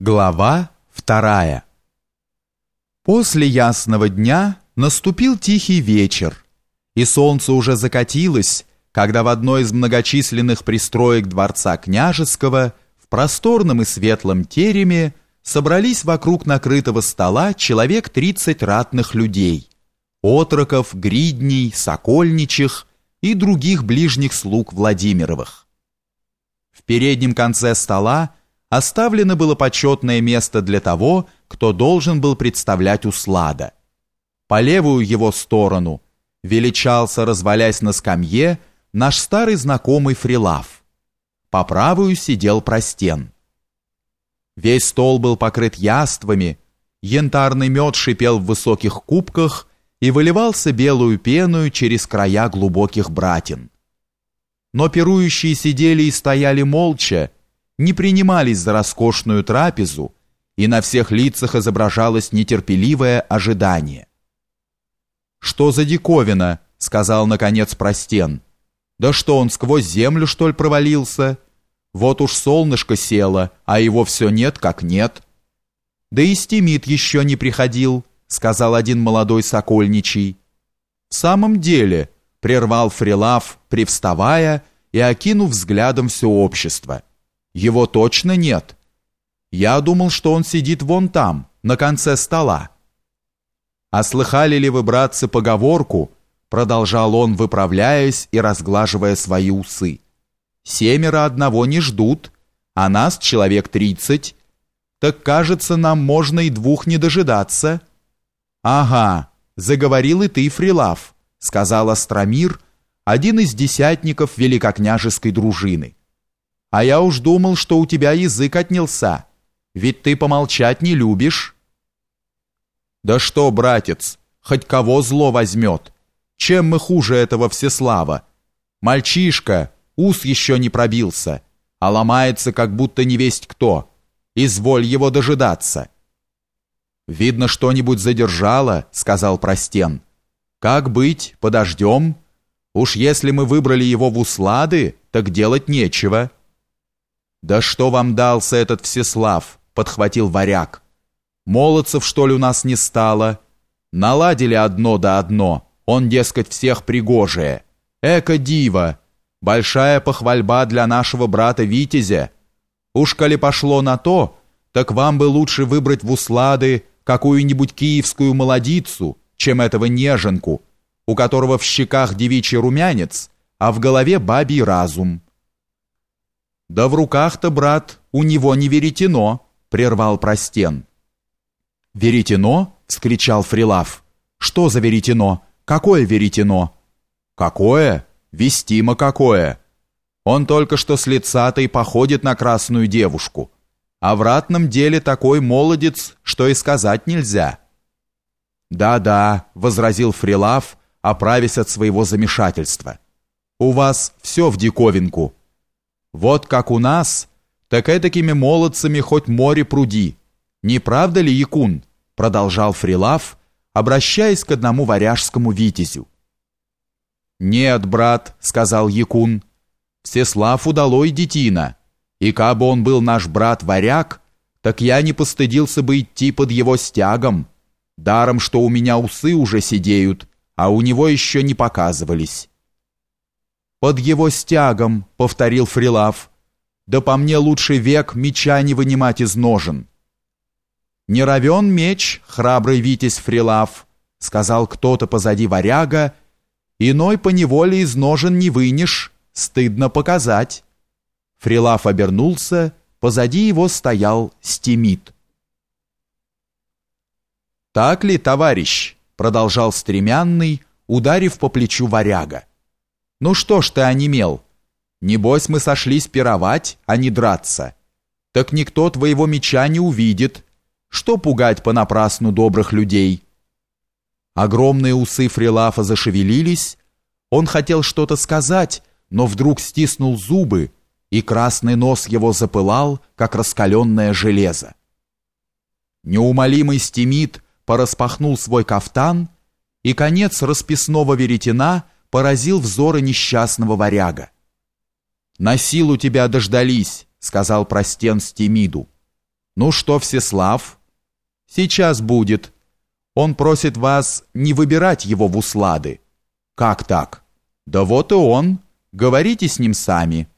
Глава вторая После ясного дня наступил тихий вечер, и солнце уже закатилось, когда в одной из многочисленных пристроек дворца княжеского в просторном и светлом тереме собрались вокруг накрытого стола человек тридцать ратных людей, отроков, гридней, сокольничих и других ближних слуг Владимировых. В переднем конце стола оставлено было почетное место для того, кто должен был представлять услада. По левую его сторону величался, развалясь на скамье, наш старый знакомый Фрилав. По правую сидел Простен. Весь стол был покрыт яствами, янтарный мед шипел в высоких кубках и выливался белую пеную через края глубоких братин. Но пирующие сидели и стояли молча, не принимались за роскошную трапезу, и на всех лицах изображалось нетерпеливое ожидание. «Что за диковина?» — сказал, наконец, Простен. «Да что, он сквозь землю, что ли, провалился? Вот уж солнышко село, а его все нет, как нет». «Да и стимит еще не приходил», — сказал один молодой сокольничий. «В самом деле», — прервал Фрилав, привставая и окинув взглядом все общество — его точно нет. Я думал, что он сидит вон там, на конце стола. А слыхали ли вы, братцы, поговорку, продолжал он, выправляясь и разглаживая свои усы. Семеро одного не ждут, а нас человек тридцать. Так, кажется, нам можно и двух не дожидаться. Ага, заговорил и ты, Фрилав, сказал Астромир, один из десятников великокняжеской дружины. А я уж думал, что у тебя язык отнялся. Ведь ты помолчать не любишь. Да что, братец, хоть кого зло возьмет. Чем мы хуже этого Всеслава? Мальчишка, ус еще не пробился, а ломается, как будто не весть кто. Изволь его дожидаться. Видно, что-нибудь задержало, сказал Простен. Как быть, подождем? Уж если мы выбрали его в услады, так делать нечего. «Да что вам дался этот Всеслав?» — подхватил варяг. «Молодцев, что ли, у нас не стало? Наладили одно да одно, он, дескать, всех пригожие. Эко дива! Большая похвальба для нашего брата Витязя. Уж коли пошло на то, так вам бы лучше выбрать в услады какую-нибудь киевскую молодицу, чем этого неженку, у которого в щеках девичий румянец, а в голове бабий разум». Да в руках-то, брат, у него не веретено, прервал Простен. Веретено? вскричал Фрилав. Что за веретено? Какое веретено? Какое? Вестимо какое? Он только что с лица-то и походит на красную девушку. А в ратном деле такой молодец, что и сказать нельзя. Да-да, возразил Фрилав, оправясь от своего замешательства. У вас все в диковинку. Вот как у нас, так этакими молодцами хоть море пруди. Не правда ли, Якун? Продолжал Фрилав, обращаясь к одному варяжскому витязю. «Нет, брат», — сказал Якун, — «Всеслав удалой детина, и кабы он был наш брат-варяг, так я не постыдился бы идти под его стягом, даром, что у меня усы уже сидеют, а у него еще не показывались». «Под его стягом», — повторил Фрилав. «Да по мне лучше век меча не вынимать из ножен». «Не равен меч, храбрый Витязь Фрилав», — сказал кто-то позади варяга, «иной по неволе из ножен не вынешь, стыдно показать». Фрилав обернулся, позади его стоял Стимит. «Так ли, товарищ?» — продолжал стремянный, ударив по плечу варяга. Ну что ж ты онемел? Небось мы сошлись пировать, а не драться. Так никто твоего меча не увидит. Что пугать понапрасну добрых людей?» Огромные усы Фрилафа зашевелились. Он хотел что-то сказать, но вдруг стиснул зубы, и красный нос его запылал, как раскаленное железо. Неумолимый стимит пораспахнул свой кафтан, и конец расписного веретена — поразил взоры несчастного варяга. «На силу тебя дождались», — сказал Простен Стемиду. Ну что, Всеслав? Сейчас будет. Он просит вас не выбирать его в услады. Как так? Да вот и он. Говорите с ним сами.